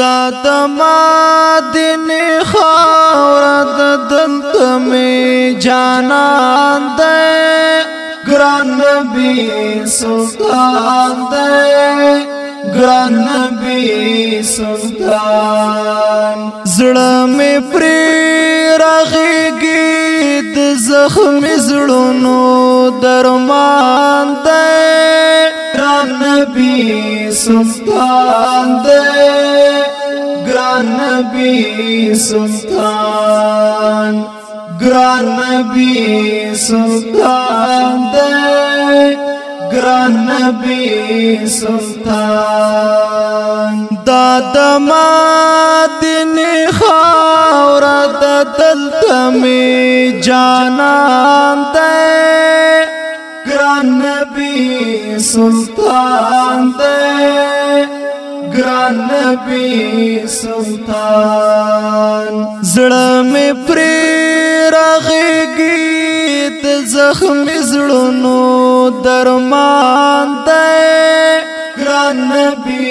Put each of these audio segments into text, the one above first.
ستا د مادن خاور د دلت می جانان د ګران نبی سلطان د ګران نبی سلطان زړه می پر راغېږي د زخم زړونو درمان د ګران نبی سلطان د नबी सुल्तान ग्रान नबी सुल्तान दे ग्रान नबी सुल्तान दादमा दिन खावरा दल तमें जाना दे ग्रान नबी सुल्तान दे ګران نبی سلطان زړه مې پر راغېږي د زخم زړونو درمان دی ګران نبی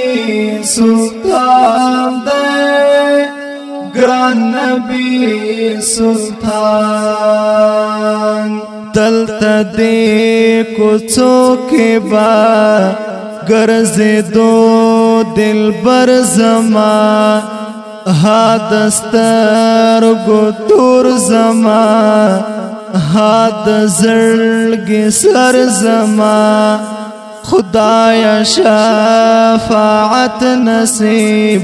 سلطان دی ګران نبی سلطان دلته دې کوڅو کې با ګرځې دوه او دلبر زما ها دستر گو تور زما ها دزرگ سر زما خدای شفاعت نصیب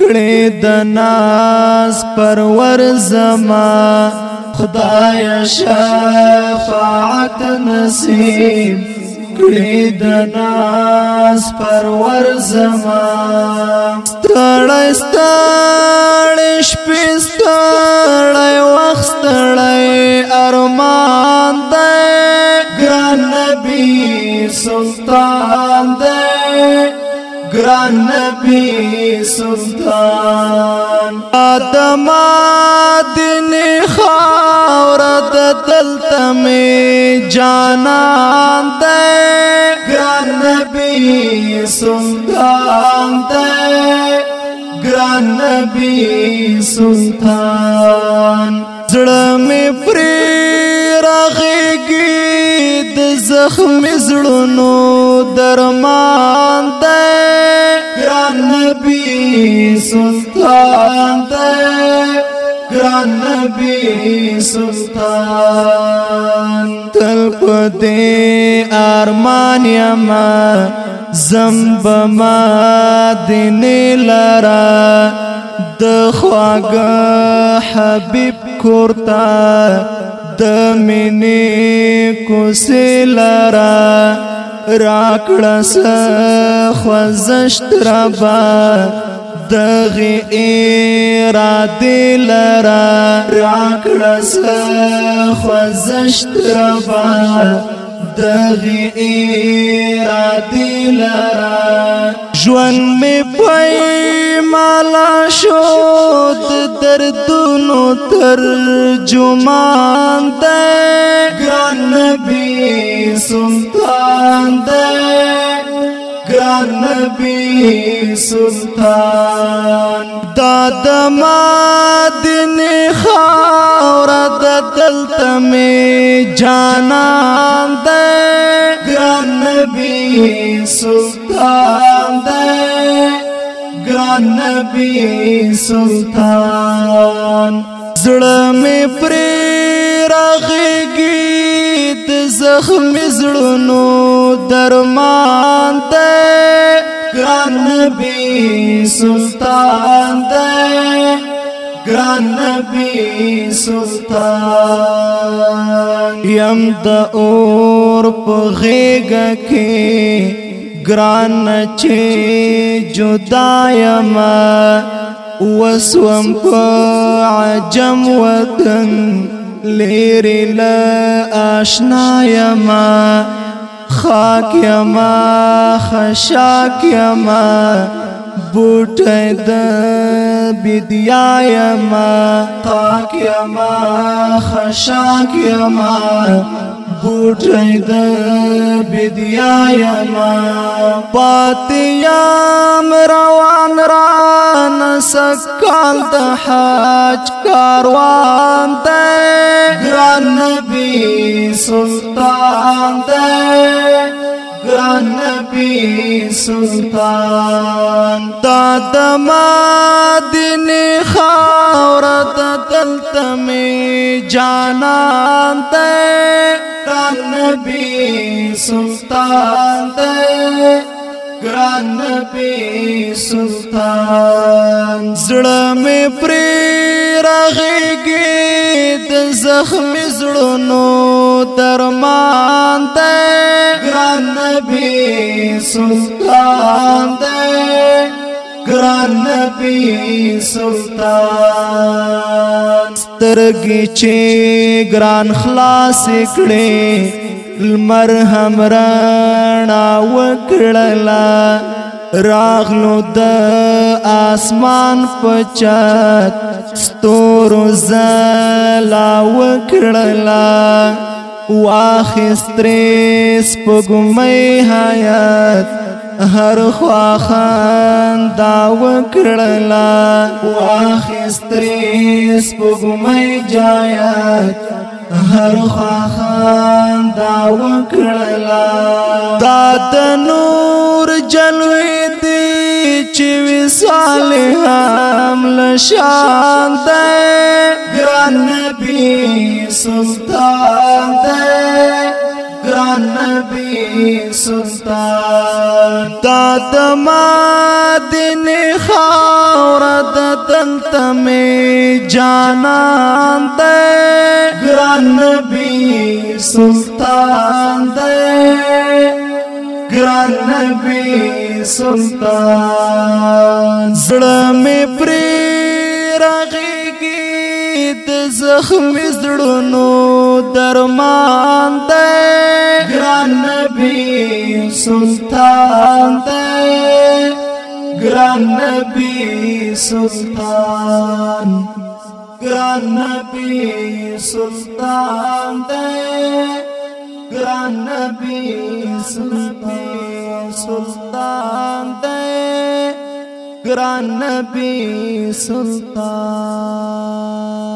کړې د ناز پرور زما خدای شفاعت نصیب کړې د ناس پرور زما ستړی ستړی شپې ستړی وخت ستړی ارمان دی ګران نبی سلطان دی ګران نبی سلطان ادم دین خاور د دلته می جانان دی نبی سلطان دے گران نبی سلطان زړم پر راغېږي د زخم زړونو درمان دے گران نبی سلطان دے گران نبی سلطان تل په دې ارمان یما زمب ما دینی لرا د خواګ حبیب کورتا د منی کوسی لرا راکړه س خوزشت ربا دغه اراده لرا راکړه س خوزشت ربا دغی ارادی لرا جوان می پای مالا شد دردونو تر جمان ده گران نبی سلطان ده ګران نبی سلطان داد ما دل تمه جانا دے ګران نبی سلطان دے ګران نبی سلطان زړه مې پر راغېږي د زخم زړونو درمان دے ګران نبی سلطان دے ګران نبی سلطان یم د اور په غېګه کې ګران چې جدا یم وسوم په عجم وطن لیری لا آشنا یم خاک یم خشاک یم بوټه د بدیا یما پاک یما خشاک یما بوټی د بدیا یما پاتیام روان را نسکال د حج کاروان د ګران نبی سلطان د قرآن نبی سلطان دا دما دین خاورت دلتا می جانان دے قرآن نبی سلطان دے قرآن نبی سلطان زڑا میں پری رغی د زخم زړونو درمان ده ګران نبی سلطان ده ګران نبی سلطان سترګې چې ګران خلاص کړې المرهم رڼا وکړلا راغلو د اسمان پچت ستورو زلا وکړلا واخستریس پګمې حیات هر خواخان دا وکړلا واخستریس پګمې جایات هر خواخان دا وکړلا دادنو صالحام لشان دے گران نبی سلطان دے گران نبی سلطان داد مادن خاورد دنت میں جانان دے گران نبی سلطان دے ګران نبی سلطان زړه مې پر راغېږي د زخم زړونو درمان دی ګران نبی سلطان دی ګران نبی سلطان ګران نبی سلطان دی ګران نبی سلطان سلطان دې ګران نبی سلطان